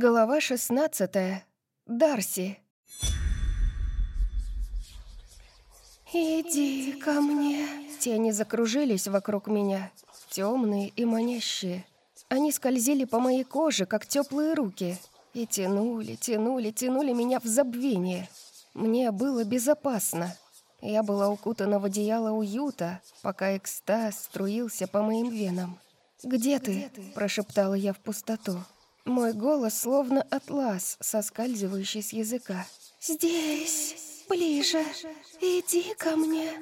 Голова шестнадцатая. Дарси. «Иди ко мне». Тени закружились вокруг меня, темные и манящие. Они скользили по моей коже, как теплые руки, и тянули, тянули, тянули меня в забвение. Мне было безопасно. Я была укутана в одеяло уюта, пока экстаз струился по моим венам. «Где ты?» Где ты? – прошептала я в пустоту. Мой голос словно атлас, соскальзывающий с языка. «Здесь, ближе, иди ко мне».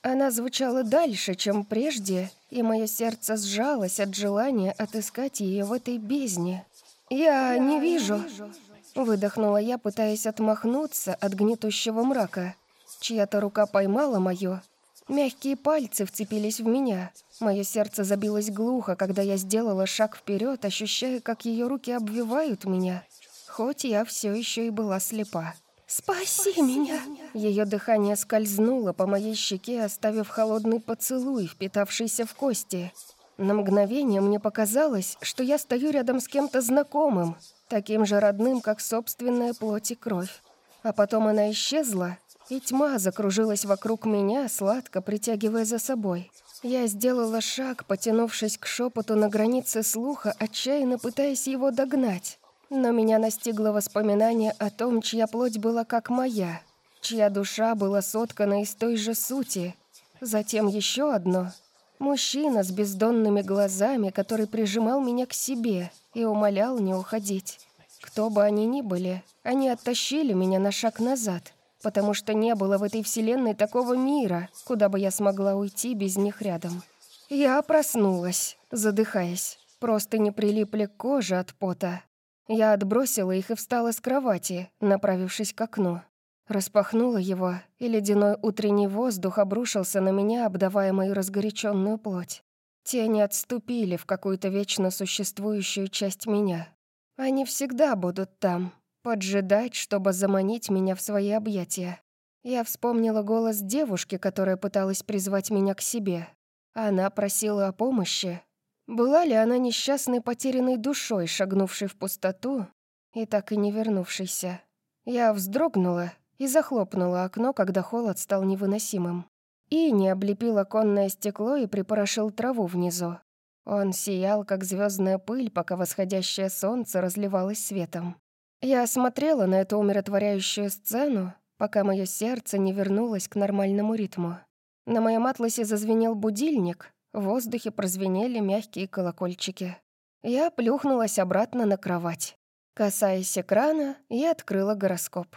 Она звучала дальше, чем прежде, и мое сердце сжалось от желания отыскать ее в этой бездне. «Я не вижу», — выдохнула я, пытаясь отмахнуться от гнетущего мрака. Чья-то рука поймала мое, Мягкие пальцы вцепились в меня. Мое сердце забилось глухо, когда я сделала шаг вперед, ощущая, как ее руки обвивают меня. Хоть я все еще и была слепа. «Спаси меня!» Ее дыхание скользнуло по моей щеке, оставив холодный поцелуй, впитавшийся в кости. На мгновение мне показалось, что я стою рядом с кем-то знакомым, таким же родным, как собственная плоть и кровь. А потом она исчезла, и тьма закружилась вокруг меня, сладко притягивая за собой. Я сделала шаг, потянувшись к шепоту на границе слуха, отчаянно пытаясь его догнать. Но меня настигло воспоминание о том, чья плоть была как моя, чья душа была соткана из той же сути. Затем еще одно. Мужчина с бездонными глазами, который прижимал меня к себе и умолял не уходить. Кто бы они ни были, они оттащили меня на шаг назад — потому что не было в этой вселенной такого мира, куда бы я смогла уйти без них рядом. Я проснулась, задыхаясь. Просто не прилипли к коже от пота. Я отбросила их и встала с кровати, направившись к окну. Распахнула его, и ледяной утренний воздух обрушился на меня, обдавая мою разгоряченную плоть. Тени отступили в какую-то вечно существующую часть меня. Они всегда будут там, поджидать, чтобы заманить меня в свои объятия. Я вспомнила голос девушки, которая пыталась призвать меня к себе. Она просила о помощи. Была ли она несчастной потерянной душой, шагнувшей в пустоту и так и не вернувшейся? Я вздрогнула и захлопнула окно, когда холод стал невыносимым. И не облепил оконное стекло и припорошил траву внизу. Он сиял, как звездная пыль, пока восходящее солнце разливалось светом. Я смотрела на эту умиротворяющую сцену, пока мое сердце не вернулось к нормальному ритму. На моем атласе зазвенел будильник, в воздухе прозвенели мягкие колокольчики. Я плюхнулась обратно на кровать. Касаясь экрана, я открыла гороскоп.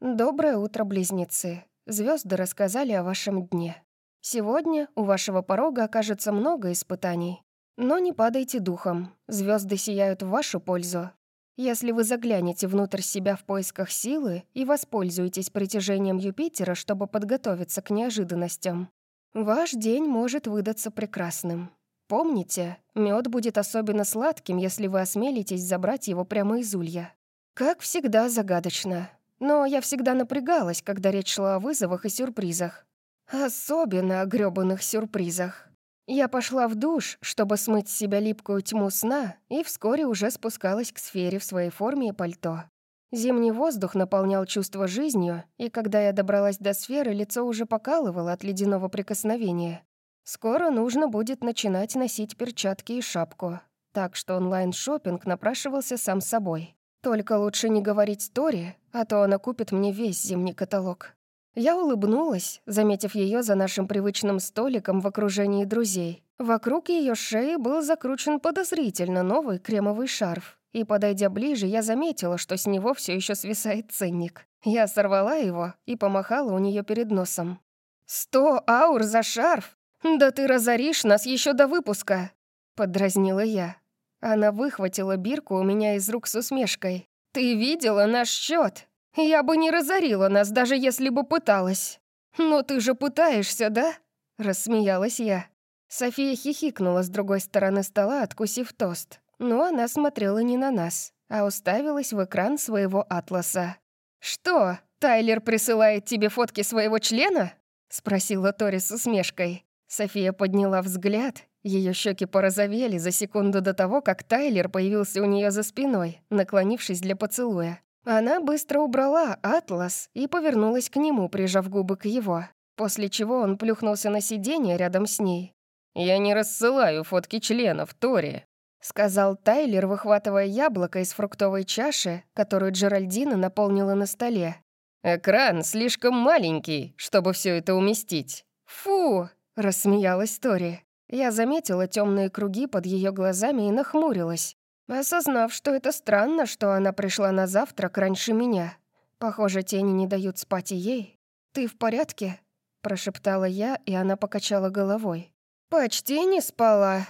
«Доброе утро, близнецы. Звезды рассказали о вашем дне. Сегодня у вашего порога окажется много испытаний. Но не падайте духом. Звезды сияют в вашу пользу, если вы заглянете внутрь себя в поисках силы и воспользуетесь притяжением Юпитера, чтобы подготовиться к неожиданностям, ваш день может выдаться прекрасным. Помните, мед будет особенно сладким, если вы осмелитесь забрать его прямо из улья. Как всегда, загадочно. Но я всегда напрягалась, когда речь шла о вызовах и сюрпризах. Особенно о грёбаных сюрпризах. Я пошла в душ, чтобы смыть с себя липкую тьму сна, и вскоре уже спускалась к сфере в своей форме и пальто. Зимний воздух наполнял чувство жизнью, и когда я добралась до сферы, лицо уже покалывало от ледяного прикосновения. Скоро нужно будет начинать носить перчатки и шапку, так что онлайн шопинг напрашивался сам собой. Только лучше не говорить Тори, а то она купит мне весь зимний каталог. Я улыбнулась, заметив ее за нашим привычным столиком в окружении друзей. Вокруг ее шеи был закручен подозрительно новый кремовый шарф. И, подойдя ближе, я заметила, что с него все еще свисает ценник. Я сорвала его и помахала у нее перед носом. «Сто аур за шарф? Да ты разоришь нас еще до выпуска!» Подразнила я. Она выхватила бирку у меня из рук с усмешкой. «Ты видела наш счет? Я бы не разорила нас, даже если бы пыталась. Но ты же пытаешься, да?» Рассмеялась я. София хихикнула с другой стороны стола, откусив тост. Но она смотрела не на нас, а уставилась в экран своего атласа. «Что, Тайлер присылает тебе фотки своего члена?» Спросила Тори с усмешкой. София подняла взгляд, Ее щеки порозовели за секунду до того, как Тайлер появился у нее за спиной, наклонившись для поцелуя. Она быстро убрала атлас и повернулась к нему, прижав губы к его, после чего он плюхнулся на сиденье рядом с ней. «Я не рассылаю фотки членов, Тори», — сказал Тайлер, выхватывая яблоко из фруктовой чаши, которую Джеральдина наполнила на столе. «Экран слишком маленький, чтобы все это уместить». «Фу!» — рассмеялась Тори. Я заметила темные круги под ее глазами и нахмурилась, осознав, что это странно, что она пришла на завтрак раньше меня. Похоже, тени не дают спать и ей. «Ты в порядке?» — прошептала я, и она покачала головой. «Почти не спала».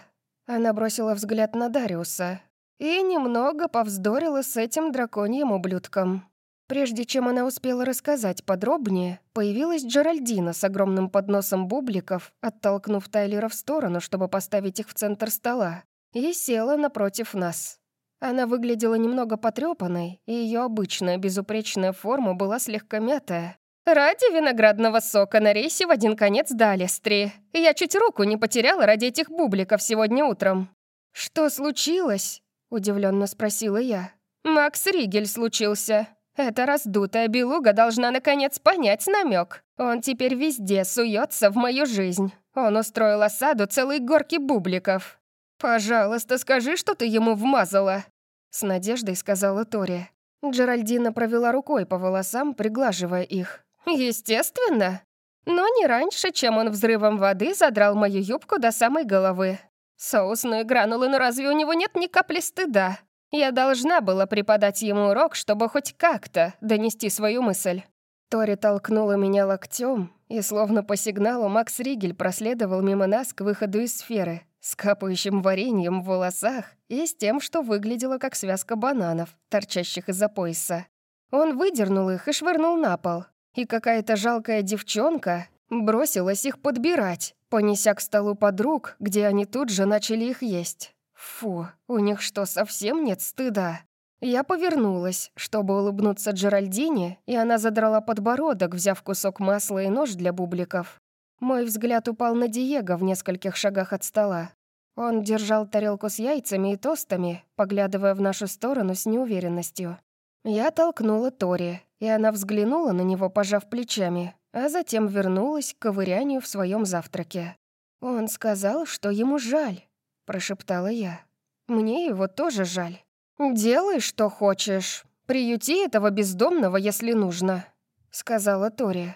Она бросила взгляд на Дариуса и немного повздорила с этим драконьим ублюдком. Прежде чем она успела рассказать подробнее, появилась Джеральдина с огромным подносом бубликов, оттолкнув Тайлера в сторону, чтобы поставить их в центр стола, и села напротив нас. Она выглядела немного потрепанной, и ее обычная безупречная форма была слегка мятая. «Ради виноградного сока на рейсе в один конец до Алестри. Я чуть руку не потеряла ради этих бубликов сегодня утром». «Что случилось?» — удивленно спросила я. «Макс Ригель случился», эта раздутая белуга должна наконец понять намек. Он теперь везде суется в мою жизнь. Он устроил осаду целой горки бубликов. «Пожалуйста, скажи, что ты ему вмазала!» С надеждой сказала Тори. Джеральдина провела рукой по волосам, приглаживая их. «Естественно. Но не раньше, чем он взрывом воды задрал мою юбку до самой головы. Соусные гранулы, но разве у него нет ни капли стыда? Я должна была преподать ему урок, чтобы хоть как-то донести свою мысль. Тори толкнула меня локтем, и словно по сигналу Макс Ригель проследовал мимо нас к выходу из сферы, с капающим вареньем в волосах и с тем, что выглядело как связка бананов, торчащих из-за пояса. Он выдернул их и швырнул на пол, и какая-то жалкая девчонка бросилась их подбирать, понеся к столу подруг, где они тут же начали их есть. Фу, у них что, совсем нет стыда? Я повернулась, чтобы улыбнуться Джеральдине, и она задрала подбородок, взяв кусок масла и нож для бубликов. Мой взгляд упал на Диего в нескольких шагах от стола. Он держал тарелку с яйцами и тостами, поглядывая в нашу сторону с неуверенностью. Я толкнула Тори, и она взглянула на него, пожав плечами, а затем вернулась к ковырянию в своем завтраке. Он сказал, что ему жаль, — прошептала я. «Мне его тоже жаль. Делай, что хочешь. Приюти этого бездомного, если нужно», — сказала Тори.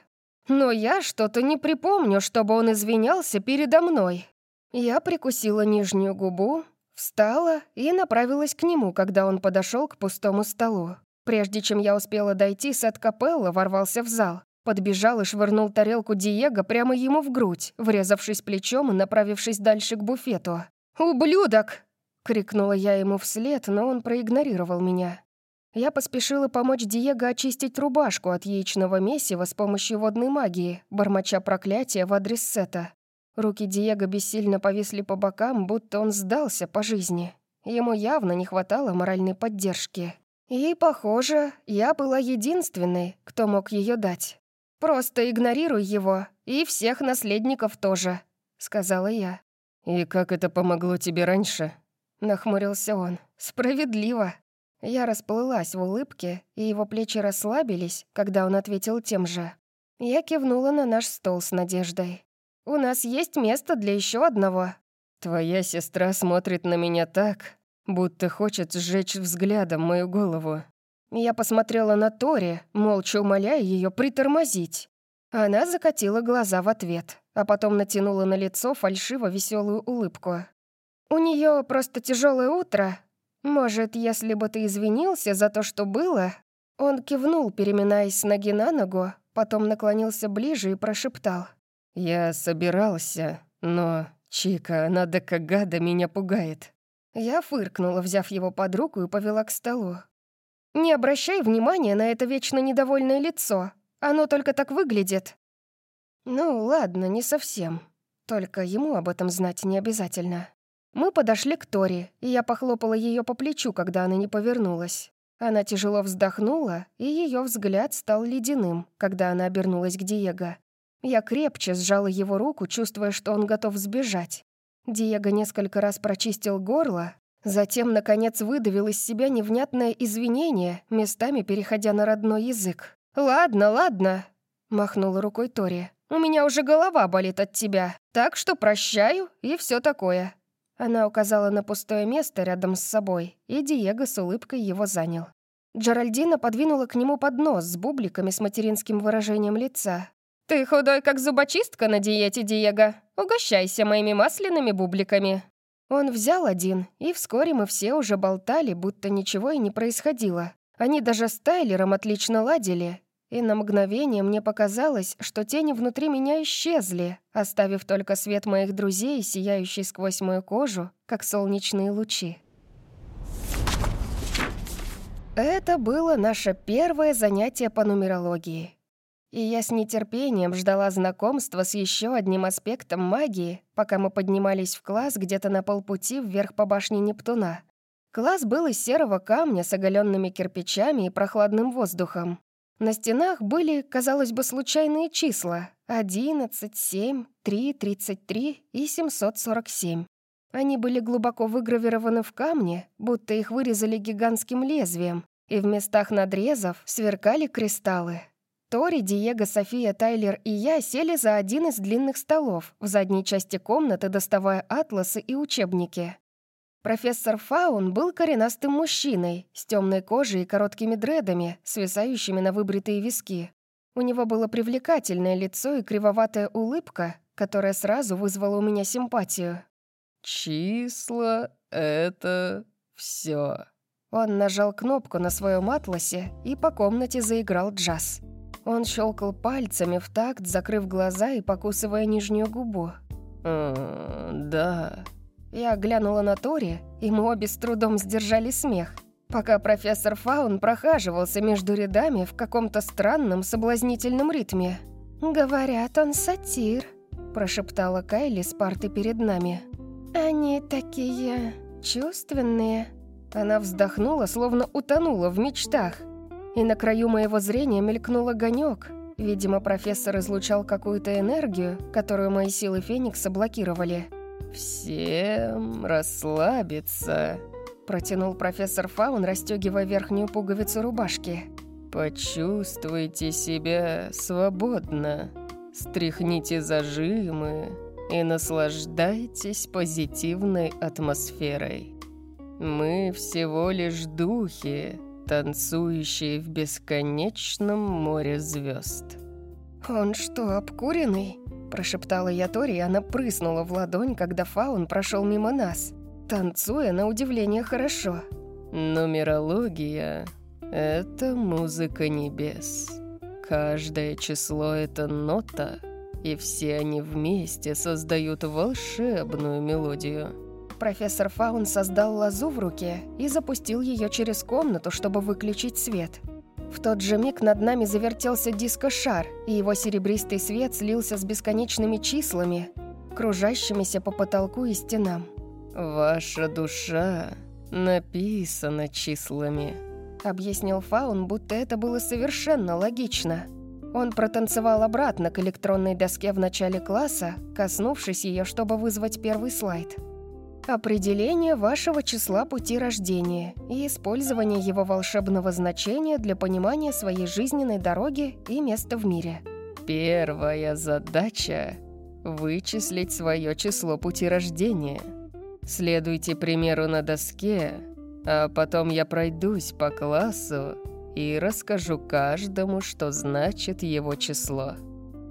«Но я что-то не припомню, чтобы он извинялся передо мной». Я прикусила нижнюю губу, встала и направилась к нему, когда он подошел к пустому столу. Прежде чем я успела дойти, Сет Капелла ворвался в зал. Подбежал и швырнул тарелку Диего прямо ему в грудь, врезавшись плечом и направившись дальше к буфету. «Ублюдок!» — крикнула я ему вслед, но он проигнорировал меня. Я поспешила помочь Диего очистить рубашку от яичного месива с помощью водной магии, бормоча проклятия в адрес Сета. Руки Диего бессильно повисли по бокам, будто он сдался по жизни. Ему явно не хватало моральной поддержки. И, похоже, я была единственной, кто мог ее дать. «Просто игнорируй его, и всех наследников тоже», — сказала я. «И как это помогло тебе раньше?» Нахмурился он. «Справедливо». Я расплылась в улыбке, и его плечи расслабились, когда он ответил тем же. Я кивнула на наш стол с надеждой. «У нас есть место для еще одного». «Твоя сестра смотрит на меня так, будто хочет сжечь взглядом мою голову». Я посмотрела на Тори, молча умоляя ее притормозить. Она закатила глаза в ответ а потом натянула на лицо фальшиво веселую улыбку. «У нее просто тяжелое утро. Может, если бы ты извинился за то, что было?» Он кивнул, переминаясь с ноги на ногу, потом наклонился ближе и прошептал. «Я собирался, но Чика, она до Кагада меня пугает». Я фыркнула, взяв его под руку и повела к столу. «Не обращай внимания на это вечно недовольное лицо. Оно только так выглядит. Ну, ладно, не совсем. Только ему об этом знать не обязательно. Мы подошли к Тори, и я похлопала ее по плечу, когда она не повернулась. Она тяжело вздохнула, и ее взгляд стал ледяным, когда она обернулась к Диего. Я крепче сжала его руку, чувствуя, что он готов сбежать. Диего несколько раз прочистил горло, затем, наконец, выдавил из себя невнятное извинение, местами переходя на родной язык. «Ладно, ладно», — махнула рукой Тори. «У меня уже голова болит от тебя, так что прощаю и все такое». Она указала на пустое место рядом с собой, и Диего с улыбкой его занял. Джеральдина подвинула к нему поднос с бубликами с материнским выражением лица. «Ты худой, как зубочистка на диете, Диего. Угощайся моими масляными бубликами». Он взял один, и вскоре мы все уже болтали, будто ничего и не происходило. Они даже с Тайлером отлично ладили, и на мгновение мне показалось, что тени внутри меня исчезли, оставив только свет моих друзей, сияющий сквозь мою кожу, как солнечные лучи. Это было наше первое занятие по нумерологии. И я с нетерпением ждала знакомства с еще одним аспектом магии, пока мы поднимались в класс где-то на полпути вверх по башне Нептуна. Класс был из серого камня с оголенными кирпичами и прохладным воздухом. На стенах были, казалось бы, случайные числа — 11, 7, 3, 33 и 747. Они были глубоко выгравированы в камне, будто их вырезали гигантским лезвием, и в местах надрезов сверкали кристаллы. Тори, Диего, София, Тайлер и я сели за один из длинных столов в задней части комнаты, доставая атласы и учебники. Профессор Фаун был коренастым мужчиной, с темной кожей и короткими дредами, свисающими на выбритые виски. У него было привлекательное лицо и кривоватая улыбка, которая сразу вызвала у меня симпатию. «Числа — это все. Он нажал кнопку на своем атласе, и по комнате заиграл джаз. Он щелкал пальцами в такт, закрыв глаза и покусывая нижнюю губу. «А, да», я глянула на Тори, и мы обе с трудом сдержали смех, пока профессор Фаун прохаживался между рядами в каком-то странном соблазнительном ритме. «Говорят, он сатир», — прошептала Кайли с парты перед нами. «Они такие чувственные». Она вздохнула, словно утонула в мечтах. И на краю моего зрения мелькнул огонек. Видимо, профессор излучал какую-то энергию, которую мои силы Феникса блокировали. «Всем расслабиться», — протянул профессор Фаун, расстегивая верхнюю пуговицу рубашки. «Почувствуйте себя свободно, стряхните зажимы и наслаждайтесь позитивной атмосферой. Мы всего лишь духи, танцующие в бесконечном море звезд. «Он что, обкуренный?» Прошептала я Тори, и она прыснула в ладонь, когда фаун прошел мимо нас, танцуя на удивление хорошо. «Нумерология — это музыка небес. Каждое число — это нота, и все они вместе создают волшебную мелодию». Профессор Фаун создал лозу в руке и запустил ее через комнату, чтобы выключить свет — в тот же миг над нами завертелся дискошар, и его серебристый свет слился с бесконечными числами, кружащимися по потолку и стенам. «Ваша душа написана числами», — объяснил Фаун, будто это было совершенно логично. Он протанцевал обратно к электронной доске в начале класса, коснувшись ее, чтобы вызвать первый слайд — Определение вашего числа пути рождения и использование его волшебного значения для понимания своей жизненной дороги и места в мире. Первая задача — вычислить свое число пути рождения. Следуйте примеру на доске, а потом я пройдусь по классу и расскажу каждому, что значит его число.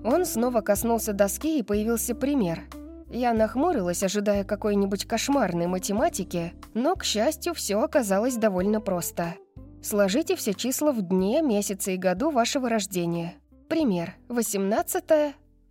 Он снова коснулся доски и появился пример — я нахмурилась, ожидая какой-нибудь кошмарной математики, но, к счастью, все оказалось довольно просто. Сложите все числа в дне, месяце и году вашего рождения. Пример. 18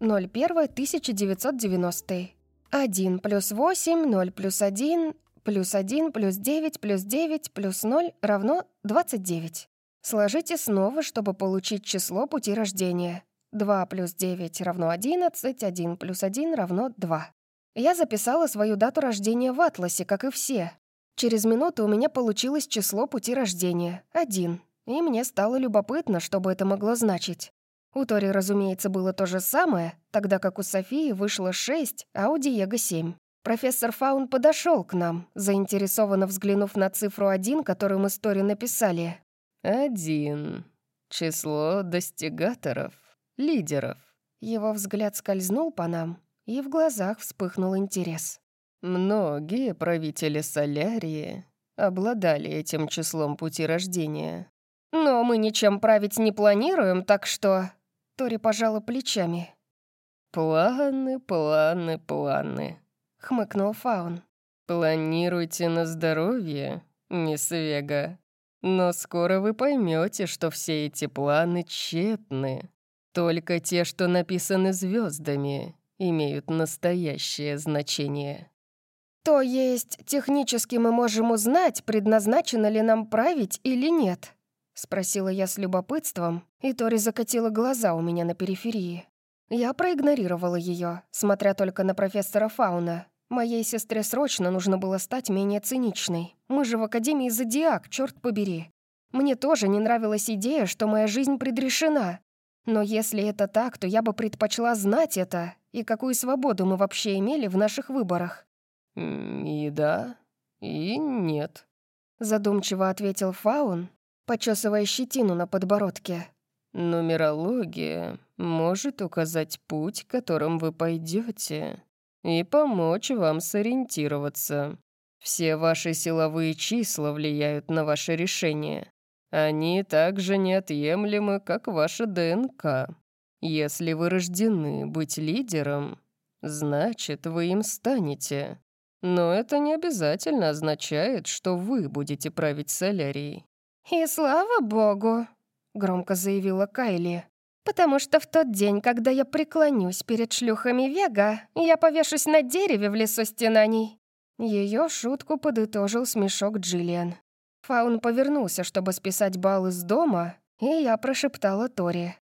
01 1990 1 плюс 8, 0 плюс 1, плюс 1 плюс 9 плюс 9 плюс 0 равно 29. Сложите снова, чтобы получить число пути рождения. 2 плюс 9 равно 11, 1 плюс 1 равно 2. Я записала свою дату рождения в атласе, как и все. Через минуту у меня получилось число пути рождения — один, и мне стало любопытно, что бы это могло значить. У Тори, разумеется, было то же самое, тогда как у Софии вышло 6, а у Диего 7. Профессор Фаун подошел к нам, заинтересованно взглянув на цифру один, которую мы с Тори написали. «Один. Число достигаторов, лидеров». Его взгляд скользнул по нам, и в глазах вспыхнул интерес. Многие правители Солярии обладали этим числом пути рождения. «Но мы ничем править не планируем, так что...» Тори пожала плечами. «Планы, планы, планы», — хмыкнул Фаун. «Планируйте на здоровье, мисс Вега. Но скоро вы поймете, что все эти планы тщетны. Только те, что написаны звездами, имеют настоящее значение». «То есть технически мы можем узнать, предназначено ли нам править или нет?» — спросила я с любопытством, и Тори закатила глаза у меня на периферии. Я проигнорировала ее, смотря только на профессора Фауна. Моей сестре срочно нужно было стать менее циничной. Мы же в Академии Зодиак, черт побери. Мне тоже не нравилась идея, что моя жизнь предрешена. Но если это так, то я бы предпочла знать это, и какую свободу мы вообще имели в наших выборах. «И да, и нет», — задумчиво ответил Фаун, почесывая щетину на подбородке. Нумерология может указать путь, которым вы пойдете, и помочь вам сориентироваться. Все ваши силовые числа влияют на ваше решение. Они также неотъемлемы, как ваша ДНК. Если вы рождены быть лидером, значит, вы им станете. Но это не обязательно означает, что вы будете править солярией. «И слава богу!» громко заявила Кайли. «Потому что в тот день, когда я преклонюсь перед шлюхами Вега, я повешусь на дереве в лесу стенаний». Ее шутку подытожил смешок Джиллиан. Фаун повернулся, чтобы списать баллы с дома, и я прошептала Тори.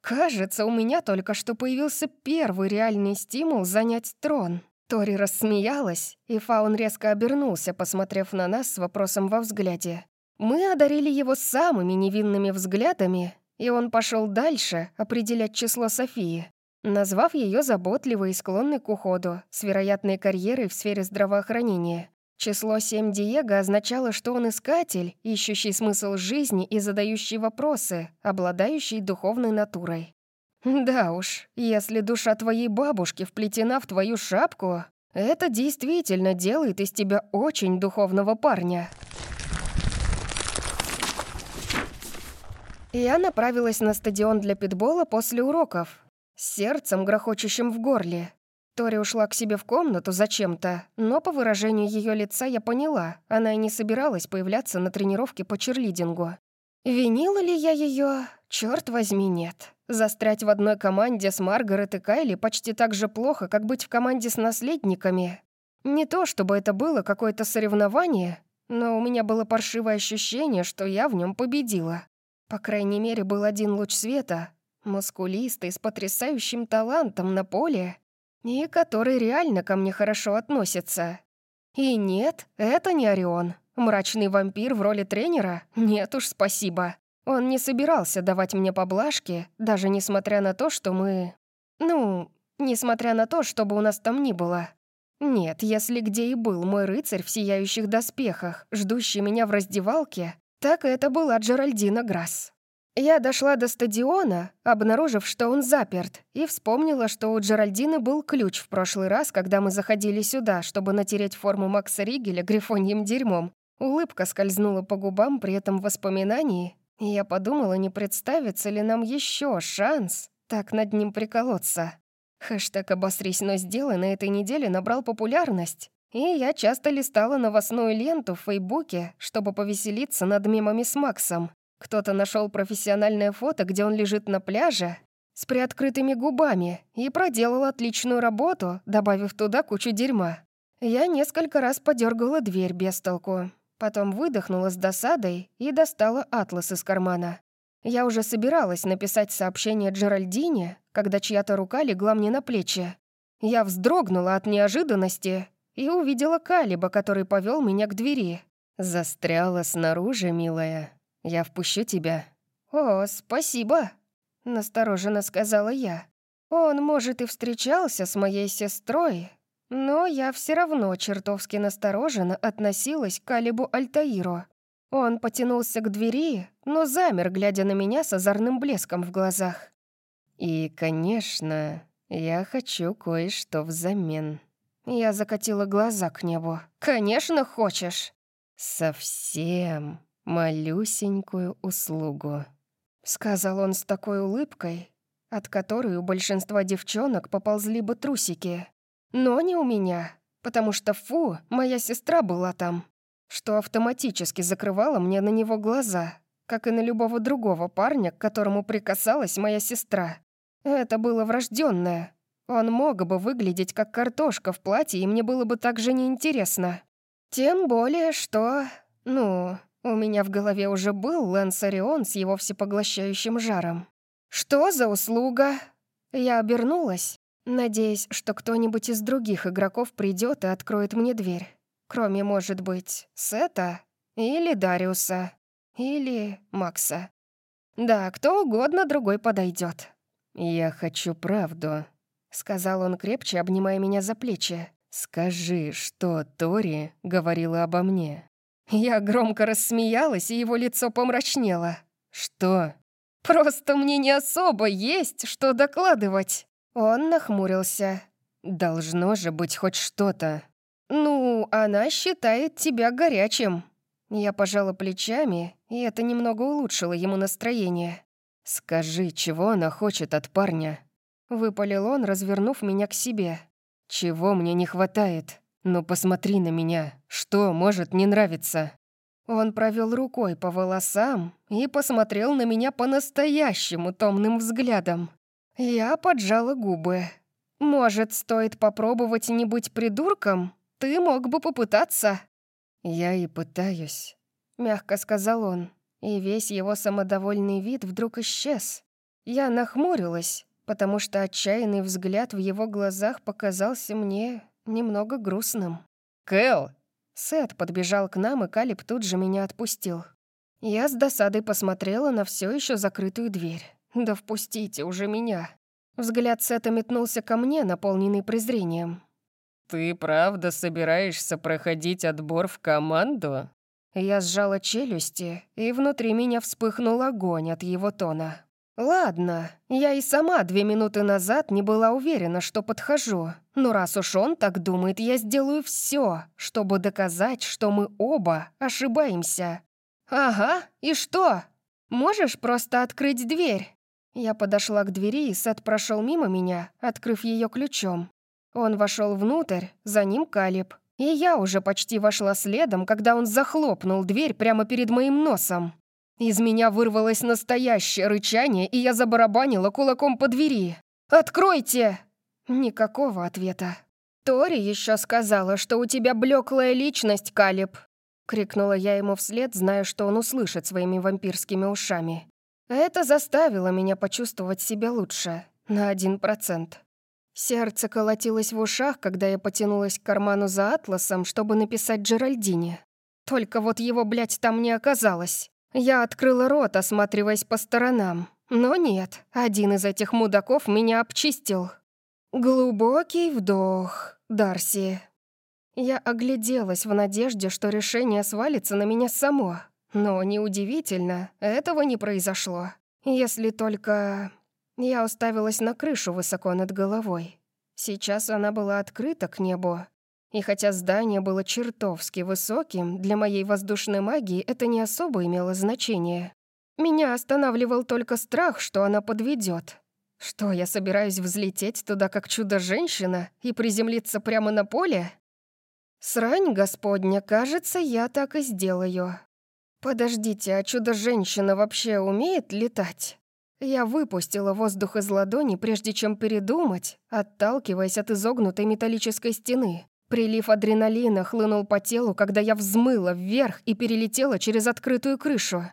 «Кажется, у меня только что появился первый реальный стимул занять трон». Тори рассмеялась, и Фаун резко обернулся, посмотрев на нас с вопросом во взгляде. Мы одарили его самыми невинными взглядами, и он пошел дальше определять число Софии, назвав ее заботливой и склонной к уходу, с вероятной карьерой в сфере здравоохранения. Число 7 Диего означало, что он искатель, ищущий смысл жизни и задающий вопросы, обладающий духовной натурой. Да уж, если душа твоей бабушки вплетена в твою шапку, это действительно делает из тебя очень духовного парня. Я направилась на стадион для питбола после уроков, с сердцем, грохочущим в горле. Тори ушла к себе в комнату зачем-то, но по выражению ее лица я поняла, она и не собиралась появляться на тренировке по черлидингу. Винила ли я ее? Черт возьми, нет. Застрять в одной команде с Маргарет и Кайли почти так же плохо, как быть в команде с наследниками. Не то, чтобы это было какое-то соревнование, но у меня было паршивое ощущение, что я в нем победила. По крайней мере, был один луч света, мускулистый, с потрясающим талантом на поле, и который реально ко мне хорошо относится. И нет, это не Орион. Мрачный вампир в роли тренера? Нет уж, спасибо. Он не собирался давать мне поблажки, даже несмотря на то, что мы... Ну, несмотря на то, чтобы у нас там ни было. Нет, если где и был мой рыцарь в сияющих доспехах, ждущий меня в раздевалке, так это была Джеральдина Грасс. Я дошла до стадиона, обнаружив, что он заперт, и вспомнила, что у Джеральдины был ключ в прошлый раз, когда мы заходили сюда, чтобы натереть форму Макса Ригеля грифоньим дерьмом. Улыбка скользнула по губам при этом воспоминании, и я подумала, не представится ли нам еще шанс так над ним приколоться. Хэштег «Обосрись, но сделай» на этой неделе набрал популярность. И я часто листала новостную ленту в Фейбуке, чтобы повеселиться над мемами с Максом. Кто-то нашел профессиональное фото, где он лежит на пляже с приоткрытыми губами и проделал отличную работу, добавив туда кучу дерьма. Я несколько раз подергала дверь без толку. Потом выдохнула с досадой и достала атлас из кармана. Я уже собиралась написать сообщение Джеральдине, когда чья-то рука легла мне на плечи. Я вздрогнула от неожиданности и увидела Калиба, который повел меня к двери. «Застряла снаружи, милая. Я впущу тебя». «О, спасибо», — настороженно сказала я. «Он, может, и встречался с моей сестрой, Но я все равно чертовски настороженно относилась к Калибу Альтаиру. Он потянулся к двери, но замер, глядя на меня с озорным блеском в глазах. «И, конечно, я хочу кое-что взамен». Я закатила глаза к небу. «Конечно хочешь!» «Совсем малюсенькую услугу», — сказал он с такой улыбкой, от которой у большинства девчонок поползли бы трусики. Но не у меня, потому что, фу, моя сестра была там, что автоматически закрывало мне на него глаза, как и на любого другого парня, к которому прикасалась моя сестра. Это было врожденное. Он мог бы выглядеть как картошка в платье, и мне было бы так же неинтересно. Тем более, что... Ну, у меня в голове уже был Лэнсарион с его всепоглощающим жаром. «Что за услуга?» Я обернулась, надеясь, что кто-нибудь из других игроков придет и откроет мне дверь. Кроме, может быть, Сета или Дариуса или Макса. Да, кто угодно другой подойдет. «Я хочу правду», — сказал он крепче, обнимая меня за плечи. «Скажи, что Тори говорила обо мне?» Я громко рассмеялась, и его лицо помрачнело. «Что?» «Просто мне не особо есть, что докладывать». Он нахмурился. «Должно же быть хоть что-то». «Ну, она считает тебя горячим». Я пожала плечами, и это немного улучшило ему настроение. «Скажи, чего она хочет от парня?» Выпалил он, развернув меня к себе. «Чего мне не хватает? Ну посмотри на меня. Что может не нравиться?» Он провел рукой по волосам и посмотрел на меня по-настоящему томным взглядом. Я поджала губы. «Может, стоит попробовать не быть придурком? Ты мог бы попытаться». «Я и пытаюсь», — мягко сказал он, и весь его самодовольный вид вдруг исчез. Я нахмурилась, потому что отчаянный взгляд в его глазах показался мне немного грустным. «Кэл!» Сет подбежал к нам, и Калиб тут же меня отпустил. Я с досадой посмотрела на все еще закрытую дверь. «Да впустите уже меня!» Взгляд Сета метнулся ко мне, наполненный презрением. «Ты правда собираешься проходить отбор в команду?» Я сжала челюсти, и внутри меня вспыхнул огонь от его тона. Ладно, я и сама две минуты назад не была уверена, что подхожу. Но раз уж он так думает, я сделаю все, чтобы доказать, что мы оба ошибаемся. Ага, и что? Можешь просто открыть дверь? Я подошла к двери, и Сет прошел мимо меня, открыв ее ключом. Он вошел внутрь, за ним Калиб. И я уже почти вошла следом, когда он захлопнул дверь прямо перед моим носом. Из меня вырвалось настоящее рычание, и я забарабанила кулаком по двери. «Откройте!» Никакого ответа. «Тори еще сказала, что у тебя блеклая личность, Калиб!» Крикнула я ему вслед, зная, что он услышит своими вампирскими ушами. Это заставило меня почувствовать себя лучше. На один процент. Сердце колотилось в ушах, когда я потянулась к карману за атласом, чтобы написать Джеральдине. Только вот его, блядь, там не оказалось. Я открыла рот, осматриваясь по сторонам. Но нет, один из этих мудаков меня обчистил. Глубокий вдох, Дарси. Я огляделась в надежде, что решение свалится на меня само. Но неудивительно, этого не произошло. Если только... Я уставилась на крышу высоко над головой. Сейчас она была открыта к небу, и хотя здание было чертовски высоким, для моей воздушной магии это не особо имело значения. Меня останавливал только страх, что она подведет. Что, я собираюсь взлететь туда как чудо-женщина и приземлиться прямо на поле? Срань, господня, кажется, я так и сделаю. Подождите, а чудо-женщина вообще умеет летать? Я выпустила воздух из ладони, прежде чем передумать, отталкиваясь от изогнутой металлической стены. Прилив адреналина хлынул по телу, когда я взмыла вверх и перелетела через открытую крышу.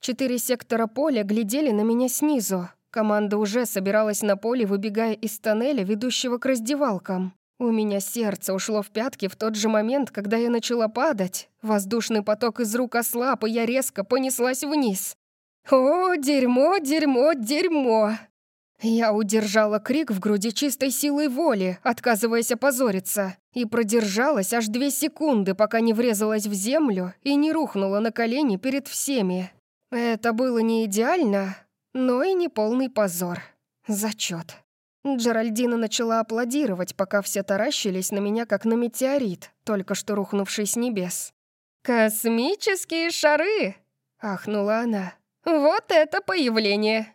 Четыре сектора поля глядели на меня снизу. Команда уже собиралась на поле, выбегая из тоннеля, ведущего к раздевалкам. У меня сердце ушло в пятки в тот же момент, когда я начала падать. Воздушный поток из рук ослаб, и я резко понеслась вниз. О, дерьмо, дерьмо, дерьмо! Я удержала крик в груди чистой силой воли, отказываясь опозориться, и продержалась аж две секунды, пока не врезалась в землю и не рухнула на колени перед всеми. Это было не идеально, но и не полный позор. Зачет. Джеральдина начала аплодировать, пока все таращились на меня, как на метеорит, только что рухнувший с небес. «Космические шары!» — ахнула она. «Вот это появление!»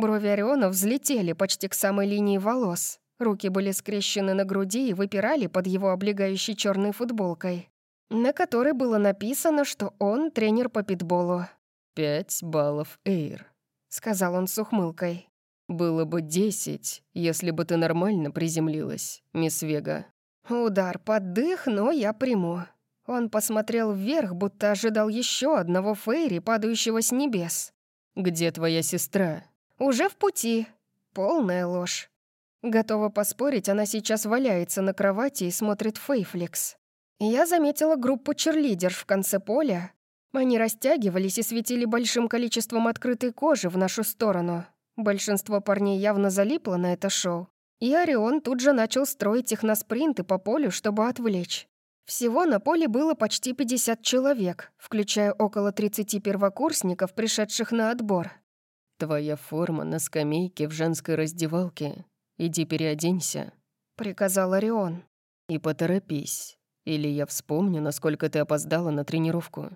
Брови Ориона взлетели почти к самой линии волос. Руки были скрещены на груди и выпирали под его облегающей черной футболкой, на которой было написано, что он тренер по питболу. «Пять баллов, Эйр», — сказал он с ухмылкой. «Было бы десять, если бы ты нормально приземлилась, мисс Вега». Удар под дых, но я приму. Он посмотрел вверх, будто ожидал еще одного Фейри, падающего с небес. «Где твоя сестра?» «Уже в пути. Полная ложь. Готова поспорить, она сейчас валяется на кровати и смотрит Фейфликс. Я заметила группу черлидерш в конце поля. Они растягивались и светили большим количеством открытой кожи в нашу сторону. Большинство парней явно залипло на это шоу. И Орион тут же начал строить их на спринты по полю, чтобы отвлечь. Всего на поле было почти 50 человек, включая около 30 первокурсников, пришедших на отбор. «Твоя форма на скамейке в женской раздевалке. Иди переоденься», — приказал Орион. «И поторопись, или я вспомню, насколько ты опоздала на тренировку».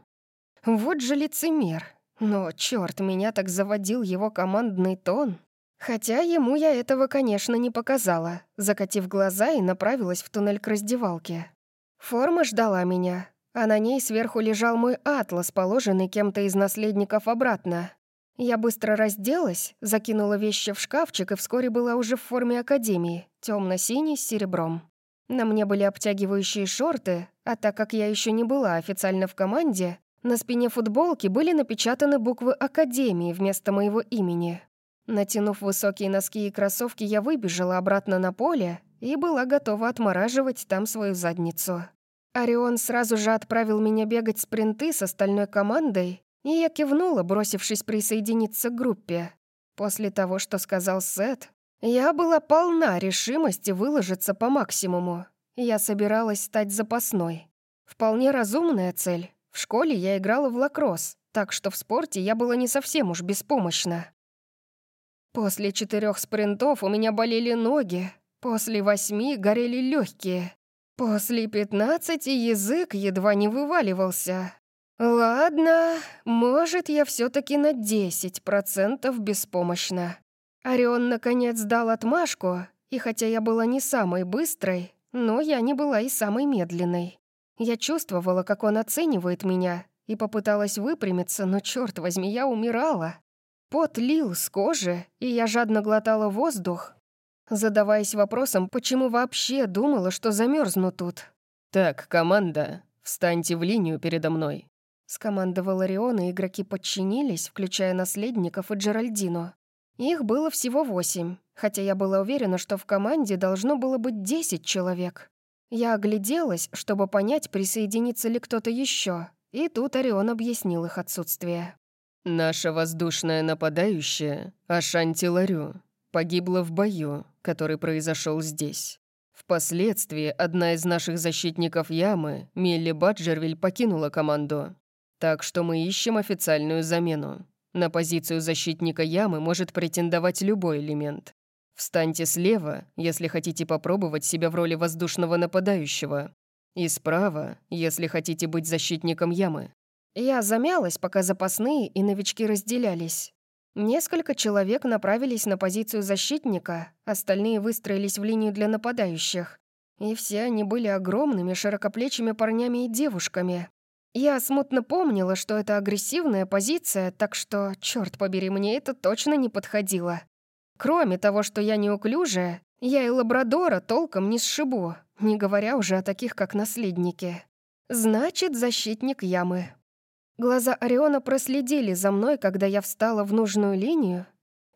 Вот же лицемер. Но, черт, меня так заводил его командный тон. Хотя ему я этого, конечно, не показала, закатив глаза и направилась в туннель к раздевалке. Форма ждала меня, а на ней сверху лежал мой атлас, положенный кем-то из наследников обратно. Я быстро разделась, закинула вещи в шкафчик и вскоре была уже в форме академии, темно синий с серебром. На мне были обтягивающие шорты, а так как я еще не была официально в команде, на спине футболки были напечатаны буквы «Академии» вместо моего имени. Натянув высокие носки и кроссовки, я выбежала обратно на поле и была готова отмораживать там свою задницу. Орион сразу же отправил меня бегать спринты с остальной командой, и я кивнула, бросившись присоединиться к группе. После того, что сказал Сет, я была полна решимости выложиться по максимуму. Я собиралась стать запасной. Вполне разумная цель. В школе я играла в лакросс, так что в спорте я была не совсем уж беспомощна. После четырех спринтов у меня болели ноги, после восьми горели легкие, после пятнадцати язык едва не вываливался, «Ладно, может, я все таки на 10% беспомощна». Орион, наконец, дал отмашку, и хотя я была не самой быстрой, но я не была и самой медленной. Я чувствовала, как он оценивает меня, и попыталась выпрямиться, но, черт возьми, я умирала. Пот лил с кожи, и я жадно глотала воздух, задаваясь вопросом, почему вообще думала, что замерзну тут. «Так, команда, встаньте в линию передо мной», Скомандовал Орион, и игроки подчинились, включая наследников и Джеральдину. Их было всего восемь, хотя я была уверена, что в команде должно было быть десять человек. Я огляделась, чтобы понять, присоединится ли кто-то еще, и тут Орион объяснил их отсутствие. «Наша воздушная нападающая, Ашанти Ларю, погибла в бою, который произошел здесь. Впоследствии одна из наших защитников Ямы, Милли Баджервиль, покинула команду. Так что мы ищем официальную замену. На позицию защитника ямы может претендовать любой элемент. Встаньте слева, если хотите попробовать себя в роли воздушного нападающего. И справа, если хотите быть защитником ямы. Я замялась, пока запасные и новички разделялись. Несколько человек направились на позицию защитника, остальные выстроились в линию для нападающих. И все они были огромными, широкоплечими парнями и девушками, я смутно помнила, что это агрессивная позиция, так что, черт побери, мне это точно не подходило. Кроме того, что я неуклюжая, я и лабрадора толком не сшибу, не говоря уже о таких, как наследники. Значит, защитник ямы. Глаза Ориона проследили за мной, когда я встала в нужную линию,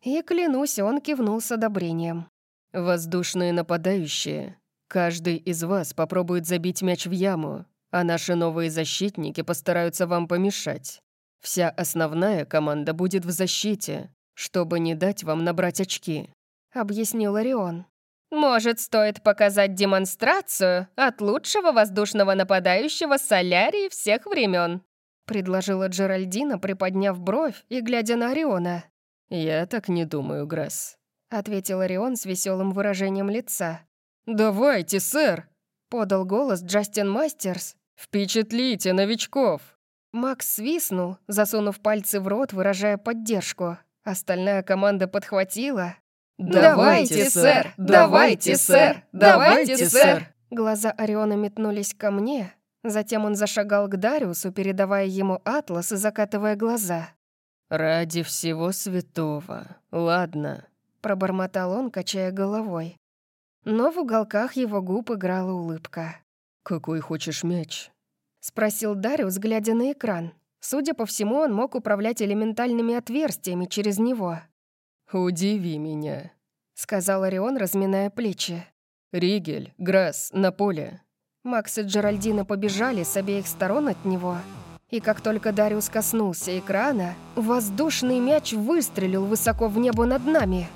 и, клянусь, он кивнул с одобрением. «Воздушные нападающие. Каждый из вас попробует забить мяч в яму, а наши новые защитники постараются вам помешать. Вся основная команда будет в защите, чтобы не дать вам набрать очки. объяснил Орион. «Может, стоит показать демонстрацию от лучшего воздушного нападающего солярии всех времен?» предложила Джеральдина, приподняв бровь и глядя на Ориона. «Я так не думаю, Грасс», — ответил Орион с веселым выражением лица. «Давайте, сэр!» — подал голос Джастин Мастерс. «Впечатлите новичков!» Макс свистнул, засунув пальцы в рот, выражая поддержку. Остальная команда подхватила. «Давайте, сэр! Давайте, сэр! Давайте, сэр!» Глаза Ориона метнулись ко мне, затем он зашагал к Дариусу, передавая ему атлас и закатывая глаза. «Ради всего святого. Ладно», — пробормотал он, качая головой. Но в уголках его губ играла улыбка. «Какой хочешь мяч?» — спросил Дариус, глядя на экран. Судя по всему, он мог управлять элементальными отверстиями через него. «Удиви меня», — сказал Орион, разминая плечи. «Ригель, Грасс, на поле». Макс и Джеральдина побежали с обеих сторон от него, и как только Дариус коснулся экрана, воздушный мяч выстрелил высоко в небо над нами.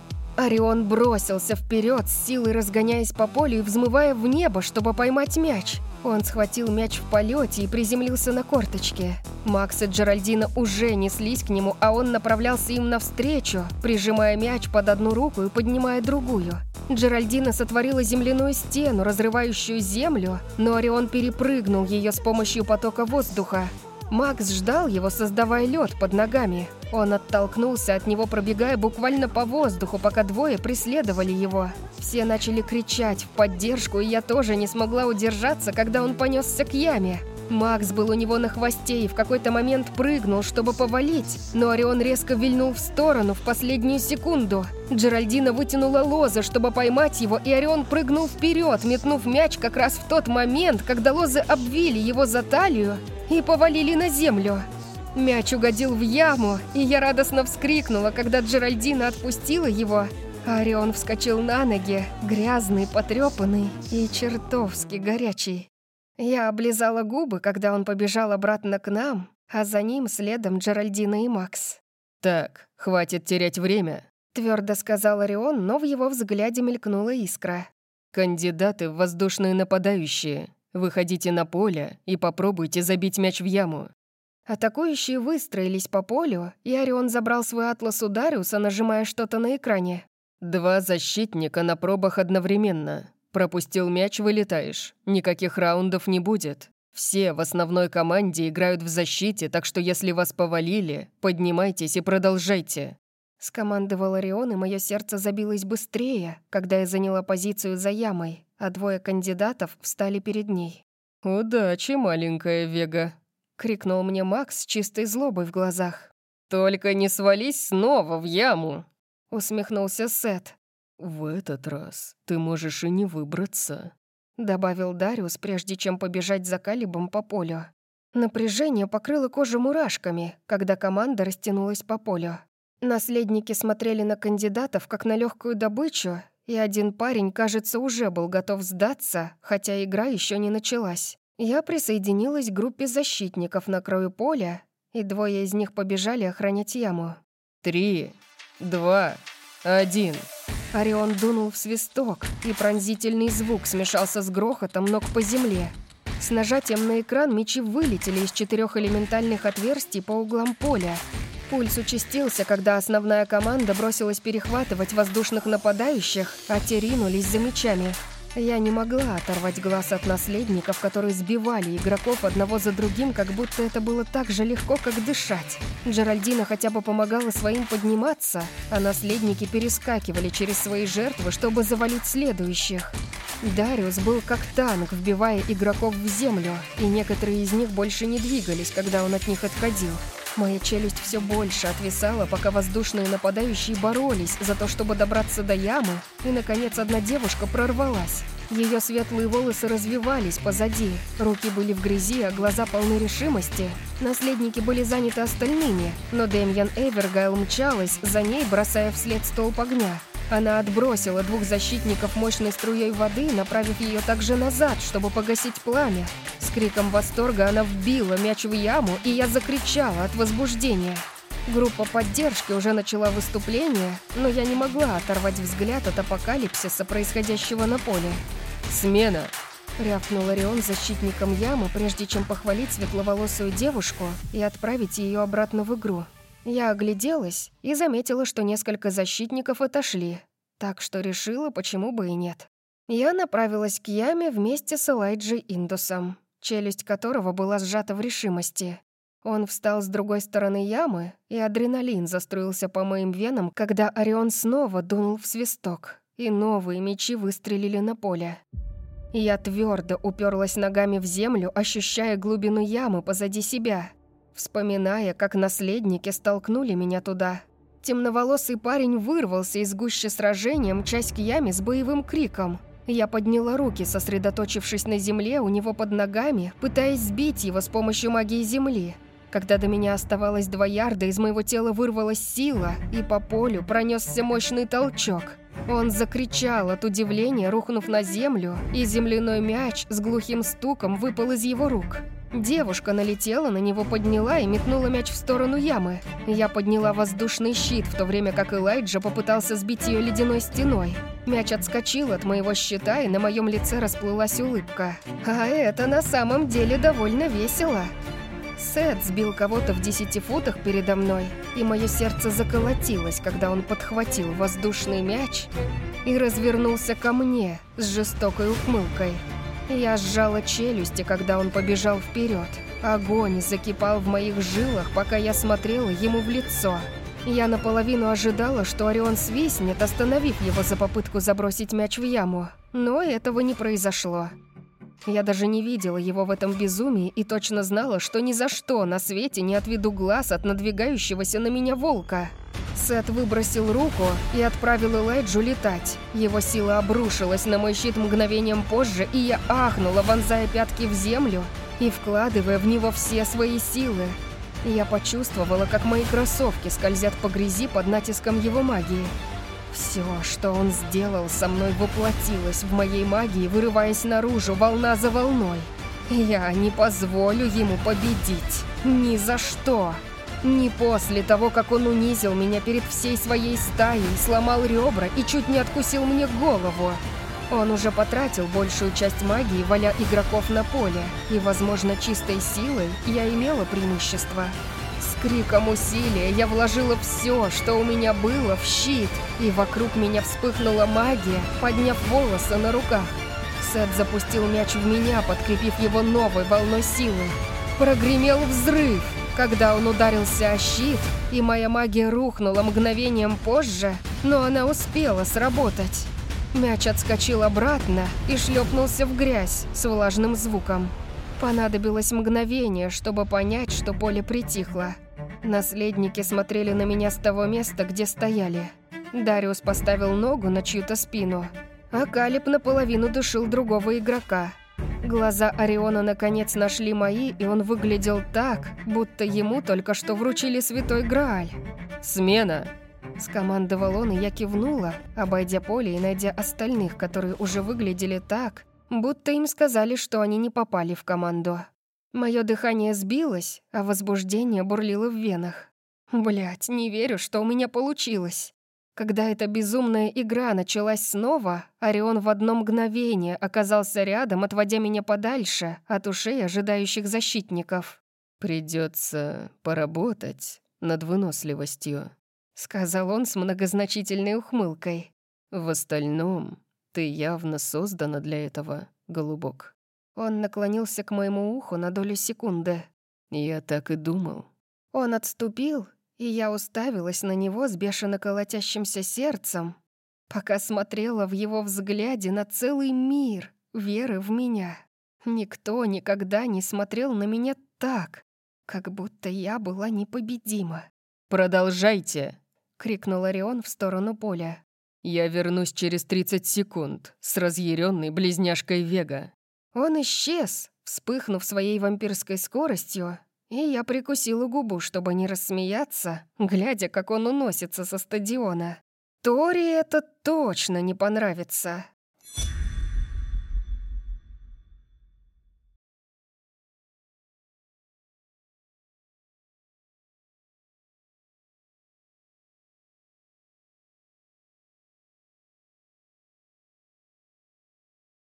Орион бросился вперед, с силой разгоняясь по полю и взмывая в небо, чтобы поймать мяч. Он схватил мяч в полете и приземлился на корточке. Макс и Джеральдина уже неслись к нему, а он направлялся им навстречу, прижимая мяч под одну руку и поднимая другую. Джеральдина сотворила земляную стену, разрывающую землю, но Орион перепрыгнул ее с помощью потока воздуха. Макс ждал его, создавая лед под ногами. Он оттолкнулся от него, пробегая буквально по воздуху, пока двое преследовали его. Все начали кричать в поддержку, и я тоже не смогла удержаться, когда он понесся к яме. Макс был у него на хвосте и в какой-то момент прыгнул, чтобы повалить, но Орион резко вильнул в сторону в последнюю секунду. Джеральдина вытянула лозы, чтобы поймать его, и Орион прыгнул вперед, метнув мяч как раз в тот момент, когда лозы обвили его за талию и повалили на землю. Мяч угодил в яму, и я радостно вскрикнула, когда Джеральдина отпустила его. Орион вскочил на ноги, грязный, потрепанный и чертовски горячий. Я облизала губы, когда он побежал обратно к нам, а за ним следом Джеральдина и Макс. «Так, хватит терять время», — твердо сказал Орион, но в его взгляде мелькнула искра. «Кандидаты в воздушные нападающие. Выходите на поле и попробуйте забить мяч в яму». Атакующие выстроились по полю, и Орион забрал свой атлас у Дариуса, нажимая что-то на экране. «Два защитника на пробах одновременно. Пропустил мяч, вылетаешь. Никаких раундов не будет. Все в основной команде играют в защите, так что если вас повалили, поднимайтесь и продолжайте». Скомандовал Орион, и мое сердце забилось быстрее, когда я заняла позицию за ямой, а двое кандидатов встали перед ней. «Удачи, маленькая Вега!» — крикнул мне Макс с чистой злобой в глазах. «Только не свались снова в яму!» — усмехнулся Сет. «В этот раз ты можешь и не выбраться», — добавил Дариус, прежде чем побежать за Калибом по полю. Напряжение покрыло кожу мурашками, когда команда растянулась по полю. Наследники смотрели на кандидатов как на легкую добычу, и один парень, кажется, уже был готов сдаться, хотя игра еще не началась. Я присоединилась к группе защитников на краю поля, и двое из них побежали охранять яму. «Три, два, один...» Орион дунул в свисток, и пронзительный звук смешался с грохотом ног по земле. С нажатием на экран мечи вылетели из четырех элементальных отверстий по углам поля. Пульс участился, когда основная команда бросилась перехватывать воздушных нападающих, а те ринулись за мечами. Я не могла оторвать глаз от наследников, которые сбивали игроков одного за другим, как будто это было так же легко, как дышать. Джеральдина хотя бы помогала своим подниматься, а наследники перескакивали через свои жертвы, чтобы завалить следующих. Дариус был как танк, вбивая игроков в землю, и некоторые из них больше не двигались, когда он от них отходил. Моя челюсть все больше отвисала, пока воздушные нападающие боролись за то, чтобы добраться до ямы, и, наконец, одна девушка прорвалась. Ее светлые волосы развивались позади, руки были в грязи, а глаза полны решимости. Наследники были заняты остальными, но Дэмьян Эвергайл мчалась за ней, бросая вслед столб огня. Она отбросила двух защитников мощной струей воды, направив ее также назад, чтобы погасить пламя. С криком восторга она вбила мяч в яму, и я закричала от возбуждения. Группа поддержки уже начала выступление, но я не могла оторвать взгляд от апокалипсиса, происходящего на поле. «Смена!» — рявкнул Орион защитником ямы, прежде чем похвалить светловолосую девушку и отправить ее обратно в игру. Я огляделась и заметила, что несколько защитников отошли, так что решила, почему бы и нет. Я направилась к яме вместе с Элайджей Индусом, челюсть которого была сжата в решимости. Он встал с другой стороны ямы, и адреналин заструился по моим венам, когда Орион снова дунул в свисток, и новые мечи выстрелили на поле. Я твердо уперлась ногами в землю, ощущая глубину ямы позади себя, вспоминая, как наследники столкнули меня туда. Темноволосый парень вырвался из гуще сражения, мчась к яме с боевым криком. Я подняла руки, сосредоточившись на земле у него под ногами, пытаясь сбить его с помощью магии земли. Когда до меня оставалось два ярда, из моего тела вырвалась сила, и по полю пронесся мощный толчок. Он закричал от удивления, рухнув на землю, и земляной мяч с глухим стуком выпал из его рук. Девушка налетела на него, подняла и метнула мяч в сторону ямы. Я подняла воздушный щит, в то время как Элайджа попытался сбить ее ледяной стеной. Мяч отскочил от моего щита, и на моем лице расплылась улыбка. А это на самом деле довольно весело. Сет сбил кого-то в десяти футах передо мной, и мое сердце заколотилось, когда он подхватил воздушный мяч и развернулся ко мне с жестокой ухмылкой. Я сжала челюсти, когда он побежал вперед. Огонь закипал в моих жилах, пока я смотрела ему в лицо. Я наполовину ожидала, что Орион свистнет, остановив его за попытку забросить мяч в яму. Но этого не произошло. Я даже не видела его в этом безумии и точно знала, что ни за что на свете не отведу глаз от надвигающегося на меня волка. Сет выбросил руку и отправил Элайджу летать. Его сила обрушилась на мой щит мгновением позже, и я ахнула, вонзая пятки в землю и вкладывая в него все свои силы. Я почувствовала, как мои кроссовки скользят по грязи под натиском его магии. Все, что он сделал со мной, воплотилось в моей магии, вырываясь наружу волна за волной. Я не позволю ему победить. Ни за что. Не после того, как он унизил меня перед всей своей стаей, сломал ребра и чуть не откусил мне голову. Он уже потратил большую часть магии, валя игроков на поле, и, возможно, чистой силой я имела преимущество. С криком усилия я вложила все, что у меня было, в щит, и вокруг меня вспыхнула магия, подняв волосы на руках. Сет запустил мяч в меня, подкрепив его новой волной силы. Прогремел взрыв, когда он ударился о щит, и моя магия рухнула мгновением позже, но она успела сработать. Мяч отскочил обратно и шлепнулся в грязь с влажным звуком. Понадобилось мгновение, чтобы понять, что поле притихло. Наследники смотрели на меня с того места, где стояли. Дариус поставил ногу на чью-то спину, а Калиб наполовину душил другого игрока. Глаза Ориона наконец нашли мои, и он выглядел так, будто ему только что вручили святой Грааль. «Смена!» Скомандовал он, и я кивнула, обойдя поле и найдя остальных, которые уже выглядели так, будто им сказали, что они не попали в команду. Мое дыхание сбилось, а возбуждение бурлило в венах. Блять, не верю, что у меня получилось. Когда эта безумная игра началась снова, Орион в одно мгновение оказался рядом, отводя меня подальше от ушей ожидающих защитников. «Придется поработать над выносливостью», — сказал он с многозначительной ухмылкой. «В остальном ты явно создана для этого, голубок». Он наклонился к моему уху на долю секунды. «Я так и думал». Он отступил, и я уставилась на него с бешено колотящимся сердцем, пока смотрела в его взгляде на целый мир веры в меня. Никто никогда не смотрел на меня так, как будто я была непобедима. «Продолжайте!» — крикнул Орион в сторону поля. «Я вернусь через 30 секунд с разъяренной близняшкой Вега». Он исчез, вспыхнув своей вампирской скоростью, и я прикусила губу, чтобы не рассмеяться, глядя, как он уносится со стадиона. Тори это точно не понравится.